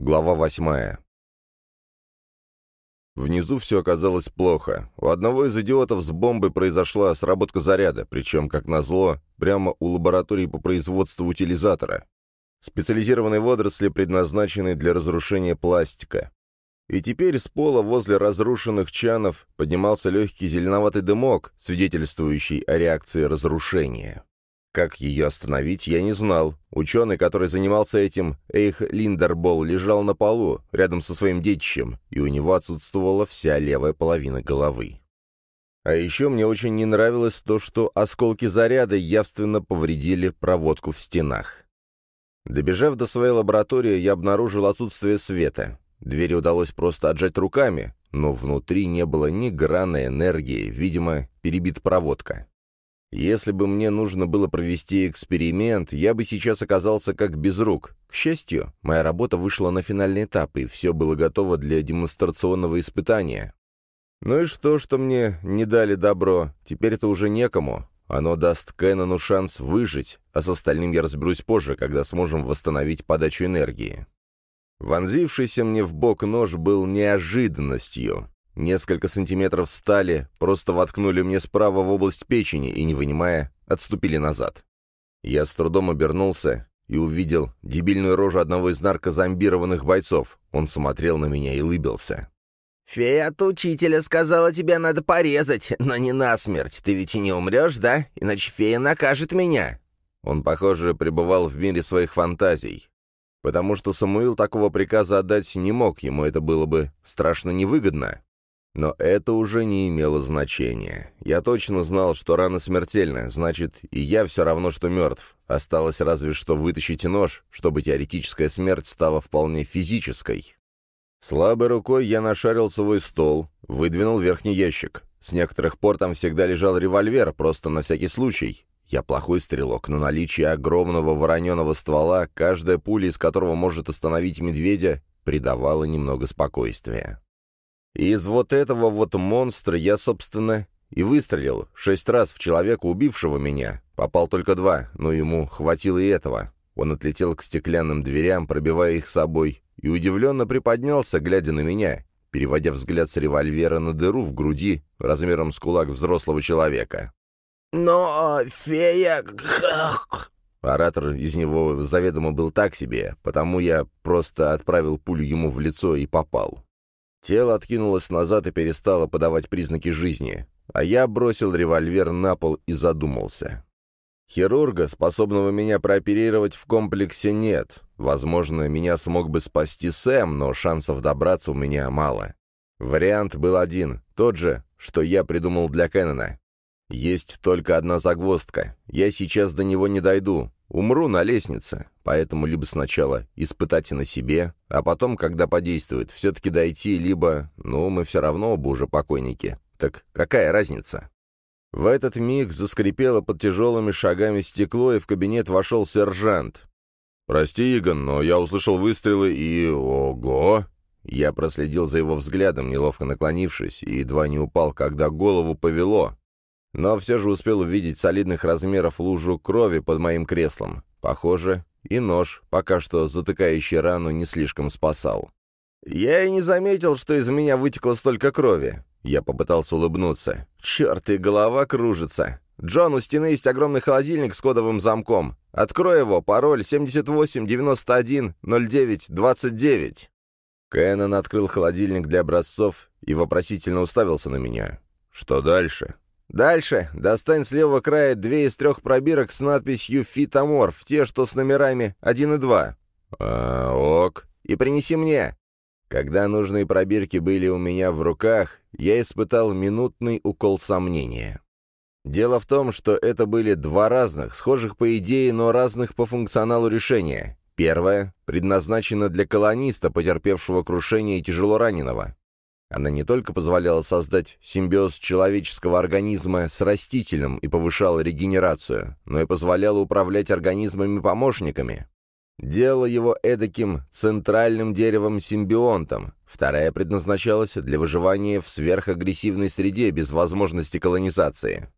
Глава восьмая. Внизу все оказалось плохо. У одного из идиотов с бомбой произошла сработка заряда, причем, как назло, прямо у лаборатории по производству утилизатора. Специализированные водоросли, предназначенные для разрушения пластика. И теперь с пола возле разрушенных чанов поднимался легкий зеленоватый дымок, свидетельствующий о реакции разрушения. Как ее остановить, я не знал. Ученый, который занимался этим, Эйх Линдербол, лежал на полу, рядом со своим детищем, и у него отсутствовала вся левая половина головы. А еще мне очень не нравилось то, что осколки заряда явственно повредили проводку в стенах. Добежав до своей лаборатории, я обнаружил отсутствие света. Двери удалось просто отжать руками, но внутри не было ни грана энергии, видимо, перебит проводка. Если бы мне нужно было провести эксперимент, я бы сейчас оказался как без рук. К счастью, моя работа вышла на финальный этап, и все было готово для демонстрационного испытания. Ну и что, что мне не дали добро? Теперь это уже некому. Оно даст Кэнону шанс выжить, а с остальным я разберусь позже, когда сможем восстановить подачу энергии. Вонзившийся мне в бок нож был неожиданностью. Несколько сантиметров стали просто воткнули мне справа в область печени и, не вынимая, отступили назад. Я с трудом обернулся и увидел дебильную рожу одного из наркозомбированных бойцов. Он смотрел на меня и улыбился. «Фея от учителя сказала, тебя надо порезать, но не насмерть. Ты ведь и не умрешь, да? Иначе фея накажет меня». Он, похоже, пребывал в мире своих фантазий. Потому что Самуил такого приказа отдать не мог, ему это было бы страшно невыгодно. Но это уже не имело значения. Я точно знал, что рана смертельна, значит, и я все равно, что мертв. Осталось разве что вытащить нож, чтобы теоретическая смерть стала вполне физической. Слабой рукой я нашарил свой стол, выдвинул верхний ящик. С некоторых пор там всегда лежал револьвер, просто на всякий случай. Я плохой стрелок, но наличие огромного вороненого ствола, каждая пуля из которого может остановить медведя, придавало немного спокойствия. И из вот этого вот монстра я, собственно, и выстрелил шесть раз в человека, убившего меня. Попал только два, но ему хватило и этого. Он отлетел к стеклянным дверям, пробивая их собой, и удивленно приподнялся, глядя на меня, переводя взгляд с револьвера на дыру в груди размером с кулак взрослого человека. «Но фея...» Оратор из него заведомо был так себе, потому я просто отправил пулю ему в лицо и попал. Тело откинулось назад и перестало подавать признаки жизни, а я бросил револьвер на пол и задумался. Хирурга, способного меня прооперировать в комплексе, нет. Возможно, меня смог бы спасти Сэм, но шансов добраться у меня мало. Вариант был один, тот же, что я придумал для Кэннона. Есть только одна загвоздка. Я сейчас до него не дойду. Умру на лестнице, поэтому либо сначала испытать и на себе, а потом, когда подействует, все-таки дойти, либо, ну, мы все равно оба уже покойники. Так какая разница? В этот миг заскрипело под тяжелыми шагами стекло, и в кабинет вошел сержант. «Прости, Игон, но я услышал выстрелы и... Ого!» Я проследил за его взглядом, неловко наклонившись, и едва не упал, когда голову повело, но все же успел увидеть солидных размеров лужу крови под моим креслом. Похоже, и нож, пока что затыкающий рану, не слишком спасал. Я и не заметил, что из меня вытекло столько крови. Я попытался улыбнуться. Черт, и голова кружится. Джон, у стены есть огромный холодильник с кодовым замком. Открой его, пароль 78910929. Кэнон открыл холодильник для образцов и вопросительно уставился на меня. Что дальше? Дальше достань с левого края две из трех пробирок с надписью «Фитоморф», те, что с номерами 1 и 2. А, ок. И принеси мне. Когда нужные пробирки были у меня в руках, я испытал минутный укол сомнения. Дело в том, что это были два разных, схожих по идее, но разных по функционалу решения. Первое предназначено для колониста, потерпевшего крушение и тяжело раненого. Она не только позволяла создать симбиоз человеческого организма с растительным и повышала регенерацию, но и позволяла управлять организмами-помощниками. Делала его эдаким центральным деревом-симбионтом. Вторая предназначалась для выживания в сверхагрессивной среде без возможности колонизации.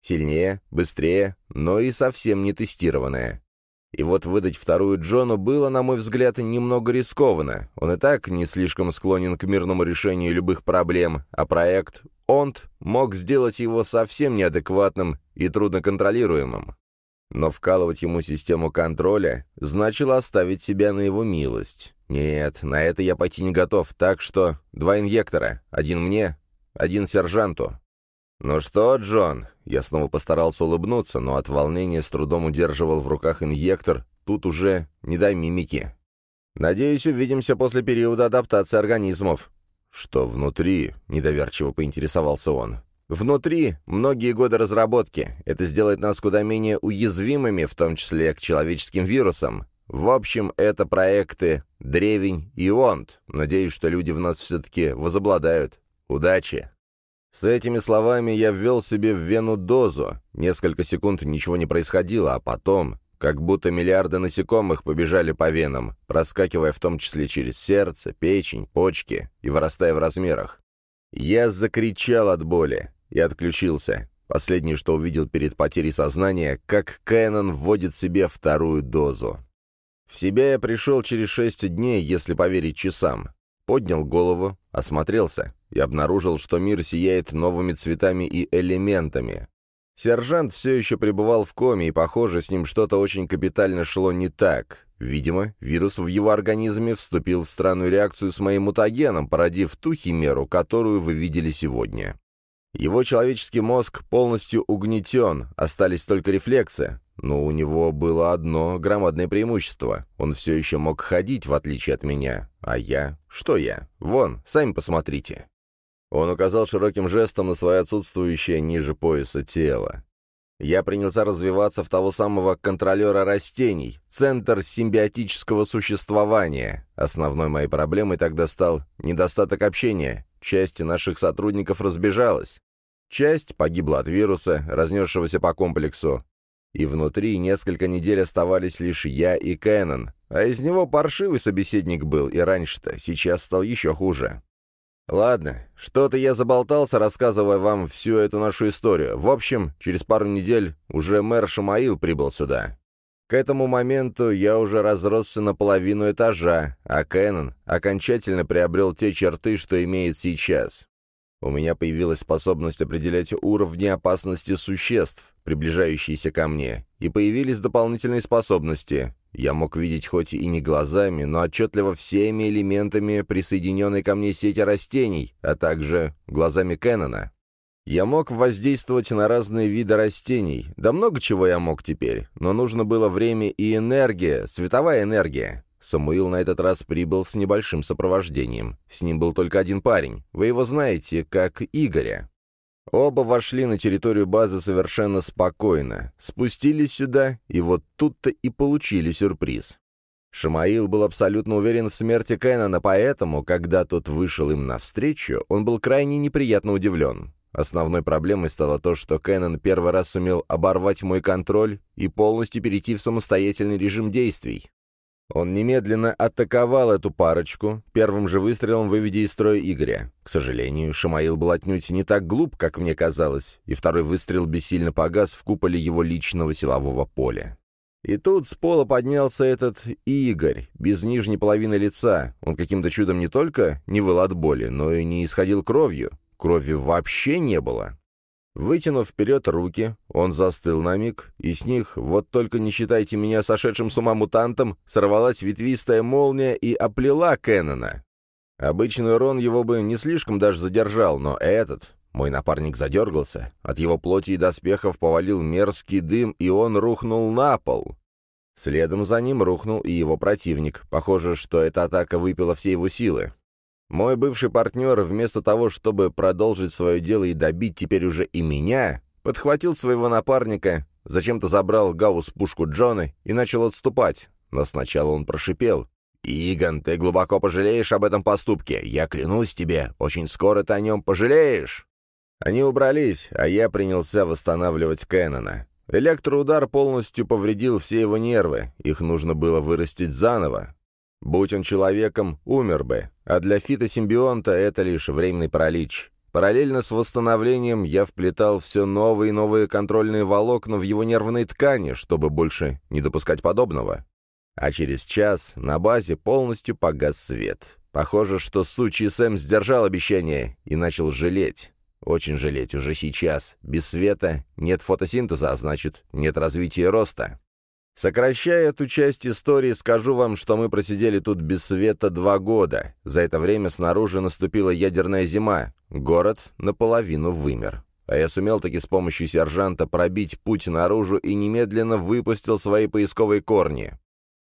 Сильнее, быстрее, но и совсем не тестированная. И вот выдать вторую Джону было, на мой взгляд, немного рискованно. Он и так не слишком склонен к мирному решению любых проблем, а проект «Онт» мог сделать его совсем неадекватным и трудноконтролируемым. Но вкалывать ему систему контроля значило оставить себя на его милость. Нет, на это я пойти не готов, так что два инъектора, один мне, один сержанту. «Ну что, Джон?» Я снова постарался улыбнуться, но от волнения с трудом удерживал в руках инъектор, тут уже не дай мимики. «Надеюсь, увидимся после периода адаптации организмов». «Что внутри?» — недоверчиво поинтересовался он. «Внутри многие годы разработки. Это сделает нас куда менее уязвимыми, в том числе к человеческим вирусам. В общем, это проекты «Древень» и «Онт». Надеюсь, что люди в нас все-таки возобладают. Удачи!» С этими словами я ввел себе в вену дозу. Несколько секунд ничего не происходило, а потом, как будто миллиарды насекомых побежали по венам, проскакивая в том числе через сердце, печень, почки и вырастая в размерах. Я закричал от боли и отключился. Последнее, что увидел перед потерей сознания, как Кэнон вводит себе вторую дозу. В себя я пришел через шесть дней, если поверить часам. Поднял голову, осмотрелся и обнаружил, что мир сияет новыми цветами и элементами. Сержант все еще пребывал в коме, и, похоже, с ним что-то очень капитально шло не так. Видимо, вирус в его организме вступил в странную реакцию с моим мутагеном, породив ту химеру, которую вы видели сегодня. Его человеческий мозг полностью угнетен, остались только рефлексы. Но у него было одно громадное преимущество. Он все еще мог ходить, в отличие от меня. А я? Что я? Вон, сами посмотрите. Он указал широким жестом на свое отсутствующее ниже пояса тело. Я принялся развиваться в того самого контролера растений, центр симбиотического существования. Основной моей проблемой тогда стал недостаток общения. Часть наших сотрудников разбежалась. Часть погибла от вируса, разнесшегося по комплексу. И внутри несколько недель оставались лишь я и Кэнон, а из него паршивый собеседник был и раньше-то, сейчас стал еще хуже. Ладно, что-то я заболтался, рассказывая вам всю эту нашу историю. В общем, через пару недель уже мэр Шамаил прибыл сюда. К этому моменту я уже разросся на половину этажа, а Кэнон окончательно приобрел те черты, что имеет сейчас. У меня появилась способность определять уровни опасности существ, приближающиеся ко мне, и появились дополнительные способности. Я мог видеть хоть и не глазами, но отчетливо всеми элементами присоединенной ко мне сети растений, а также глазами Кэннона. Я мог воздействовать на разные виды растений, да много чего я мог теперь, но нужно было время и энергия, световая энергия. Самуил на этот раз прибыл с небольшим сопровождением. С ним был только один парень. Вы его знаете, как Игоря. Оба вошли на территорию базы совершенно спокойно, спустились сюда, и вот тут-то и получили сюрприз. Шамаил был абсолютно уверен в смерти Кэнона, поэтому, когда тот вышел им навстречу, он был крайне неприятно удивлен. Основной проблемой стало то, что Кэнон первый раз сумел оборвать мой контроль и полностью перейти в самостоятельный режим действий. Он немедленно атаковал эту парочку, первым же выстрелом выведя из строя Игоря. К сожалению, Шамаил был отнюдь не так глуп, как мне казалось, и второй выстрел бессильно погас в куполе его личного силового поля. И тут с пола поднялся этот Игорь, без нижней половины лица. Он каким-то чудом не только не выл от боли, но и не исходил кровью. Крови вообще не было. Вытянув вперед руки, он застыл на миг, и с них, вот только не считайте меня сошедшим с ума мутантом, сорвалась ветвистая молния и оплела Кеннона. Обычный урон его бы не слишком даже задержал, но этот... Мой напарник задергался, от его плоти и доспехов повалил мерзкий дым, и он рухнул на пол. Следом за ним рухнул и его противник. Похоже, что эта атака выпила все его силы. Мой бывший партнер, вместо того, чтобы продолжить свое дело и добить теперь уже и меня, подхватил своего напарника, зачем-то забрал Гаус пушку Джона и начал отступать. Но сначала он прошипел. «Иган, ты глубоко пожалеешь об этом поступке. Я клянусь тебе, очень скоро ты о нем пожалеешь». Они убрались, а я принялся восстанавливать Кэннона. Электроудар полностью повредил все его нервы, их нужно было вырастить заново. Будь он человеком, умер бы, а для фитосимбионта это лишь временный паралич. Параллельно с восстановлением я вплетал все новые и новые контрольные волокна в его нервные ткани, чтобы больше не допускать подобного. А через час на базе полностью погас свет. Похоже, что сучий Сэм сдержал обещание и начал жалеть. Очень жалеть уже сейчас. Без света нет фотосинтеза, а значит, нет развития роста. Сокращая эту часть истории, скажу вам, что мы просидели тут без света два года. За это время снаружи наступила ядерная зима. Город наполовину вымер. А я сумел таки с помощью сержанта пробить путь наружу и немедленно выпустил свои поисковые корни.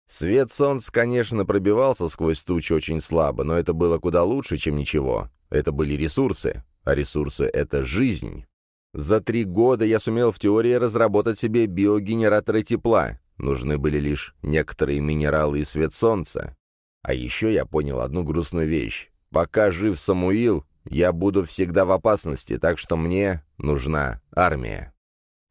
Свет солнца, конечно, пробивался сквозь тучи очень слабо, но это было куда лучше, чем ничего. Это были ресурсы, а ресурсы — это жизнь. За три года я сумел в теории разработать себе биогенераторы тепла, Нужны были лишь некоторые минералы и свет солнца. А еще я понял одну грустную вещь. Пока жив Самуил, я буду всегда в опасности, так что мне нужна армия.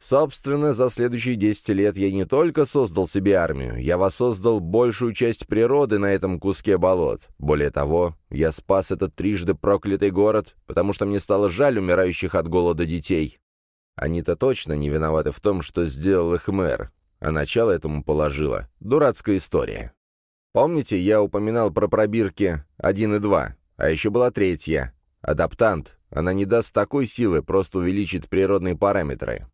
Собственно, за следующие 10 лет я не только создал себе армию, я воссоздал большую часть природы на этом куске болот. Более того, я спас этот трижды проклятый город, потому что мне стало жаль умирающих от голода детей. Они-то точно не виноваты в том, что сделал их мэр а начало этому положила дурацкая история. Помните, я упоминал про пробирки 1 и 2, а еще была третья — адаптант. Она не даст такой силы, просто увеличит природные параметры.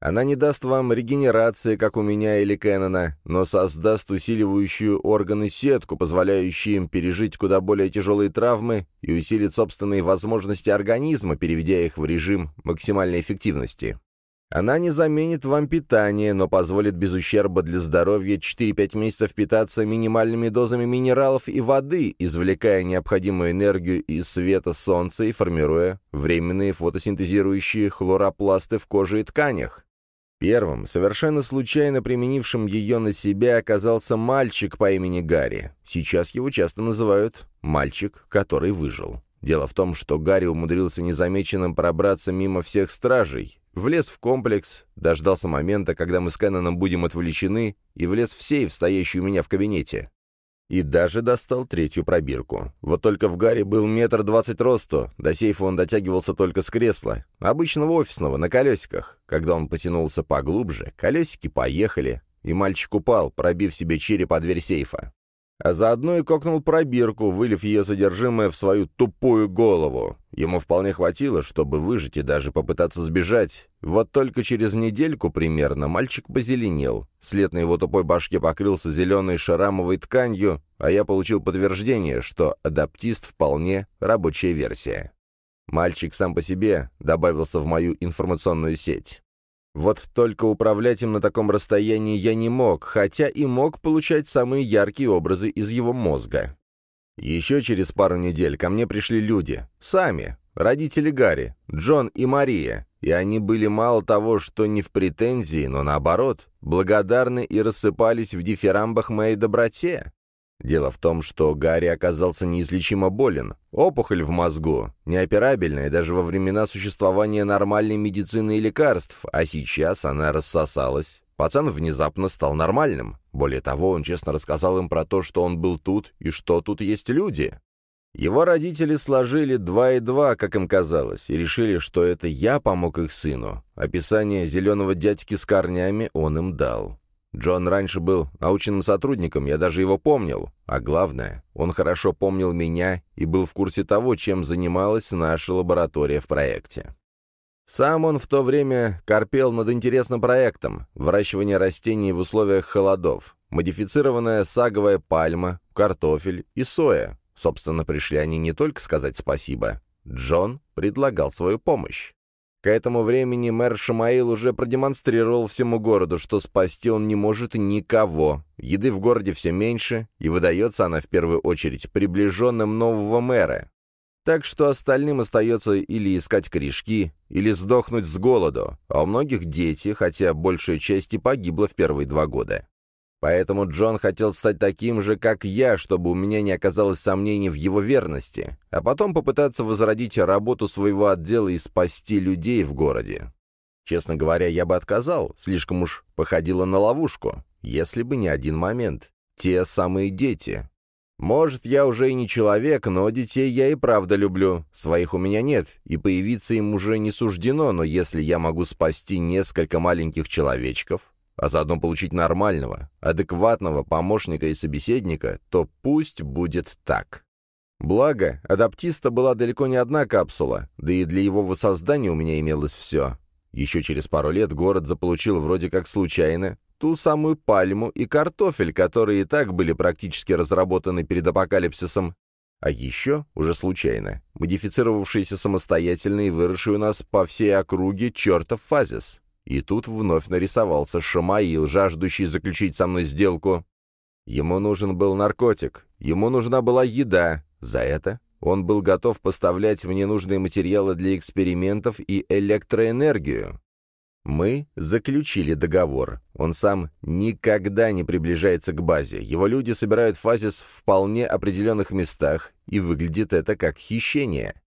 Она не даст вам регенерации, как у меня или Кэннона, но создаст усиливающую органы сетку, позволяющую им пережить куда более тяжелые травмы и усилит собственные возможности организма, переведя их в режим максимальной эффективности. Она не заменит вам питание, но позволит без ущерба для здоровья 4-5 месяцев питаться минимальными дозами минералов и воды, извлекая необходимую энергию из света солнца и формируя временные фотосинтезирующие хлоропласты в коже и тканях. Первым, совершенно случайно применившим ее на себя, оказался мальчик по имени Гарри. Сейчас его часто называют «мальчик, который выжил». Дело в том, что Гарри умудрился незамеченным пробраться мимо всех стражей, Влез в комплекс, дождался момента, когда мы с Кэноном будем отвлечены, и влез в сейф, стоящий у меня в кабинете. И даже достал третью пробирку. Вот только в Гарри был метр двадцать росту, до сейфа он дотягивался только с кресла, обычного офисного, на колесиках. Когда он потянулся поглубже, колесики поехали, и мальчик упал, пробив себе череп о дверь сейфа а заодно и кокнул пробирку, вылив ее содержимое в свою тупую голову. Ему вполне хватило, чтобы выжить и даже попытаться сбежать. Вот только через недельку примерно мальчик позеленел. След на его тупой башке покрылся зеленой шарамовой тканью, а я получил подтверждение, что адаптист вполне рабочая версия. Мальчик сам по себе добавился в мою информационную сеть. Вот только управлять им на таком расстоянии я не мог, хотя и мог получать самые яркие образы из его мозга. Еще через пару недель ко мне пришли люди. Сами. Родители Гарри, Джон и Мария. И они были мало того, что не в претензии, но наоборот, благодарны и рассыпались в дифирамбах моей доброте. Дело в том, что Гарри оказался неизлечимо болен. Опухоль в мозгу, неоперабельная даже во времена существования нормальной медицины и лекарств, а сейчас она рассосалась. Пацан внезапно стал нормальным. Более того, он честно рассказал им про то, что он был тут и что тут есть люди. Его родители сложили два и два, как им казалось, и решили, что это я помог их сыну. Описание зеленого дядьки с корнями он им дал. Джон раньше был научным сотрудником, я даже его помнил. А главное, он хорошо помнил меня и был в курсе того, чем занималась наша лаборатория в проекте. Сам он в то время корпел над интересным проектом – выращивание растений в условиях холодов, модифицированная саговая пальма, картофель и соя. Собственно, пришли они не только сказать спасибо. Джон предлагал свою помощь. К этому времени мэр Шамаил уже продемонстрировал всему городу, что спасти он не может никого. Еды в городе все меньше, и выдается она в первую очередь приближенным нового мэра. Так что остальным остается или искать корешки, или сдохнуть с голоду, а у многих дети, хотя большая часть и погибла в первые два года. Поэтому Джон хотел стать таким же, как я, чтобы у меня не оказалось сомнений в его верности, а потом попытаться возродить работу своего отдела и спасти людей в городе. Честно говоря, я бы отказал, слишком уж походило на ловушку, если бы не один момент. Те самые дети. Может, я уже и не человек, но детей я и правда люблю. Своих у меня нет, и появиться им уже не суждено, но если я могу спасти несколько маленьких человечков, а заодно получить нормального, адекватного помощника и собеседника, то пусть будет так. Благо, адаптиста была далеко не одна капсула, да и для его воссоздания у меня имелось все. Еще через пару лет город заполучил вроде как случайно ту самую пальму и картофель, которые и так были практически разработаны перед апокалипсисом, а еще, уже случайно, модифицировавшийся самостоятельно и выросший у нас по всей округе чертов фазис. И тут вновь нарисовался Шамаил, жаждущий заключить со мной сделку. Ему нужен был наркотик, ему нужна была еда. За это он был готов поставлять мне нужные материалы для экспериментов и электроэнергию. Мы заключили договор. Он сам никогда не приближается к базе. Его люди собирают фазис в вполне определенных местах, и выглядит это как хищение.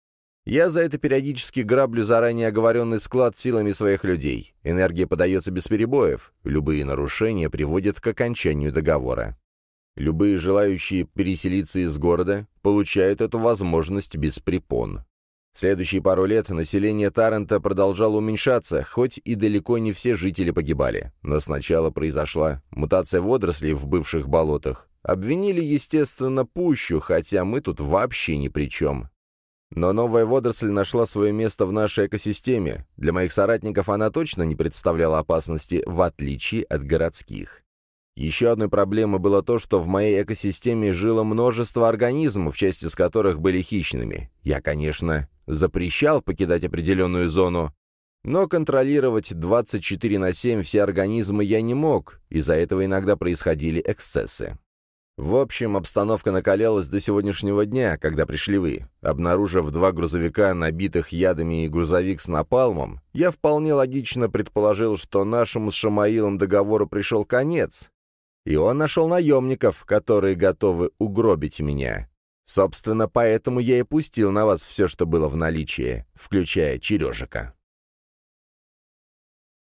Я за это периодически граблю заранее оговоренный склад силами своих людей. Энергия подается без перебоев. Любые нарушения приводят к окончанию договора. Любые желающие переселиться из города получают эту возможность без препон. Следующие пару лет население Таррента продолжало уменьшаться, хоть и далеко не все жители погибали. Но сначала произошла мутация водорослей в бывших болотах. Обвинили, естественно, пущу, хотя мы тут вообще ни при чем. Но новая водоросль нашла свое место в нашей экосистеме. Для моих соратников она точно не представляла опасности, в отличие от городских. Еще одной проблемой было то, что в моей экосистеме жило множество организмов, части из которых были хищными. Я, конечно, запрещал покидать определенную зону, но контролировать 24 на 7 все организмы я не мог, из-за этого иногда происходили эксцессы. В общем, обстановка накалялась до сегодняшнего дня, когда пришли вы. Обнаружив два грузовика, набитых ядами и грузовик с напалмом, я вполне логично предположил, что нашему с Шамаилом договору пришел конец. И он нашел наемников, которые готовы угробить меня. Собственно, поэтому я и пустил на вас все, что было в наличии, включая чережика.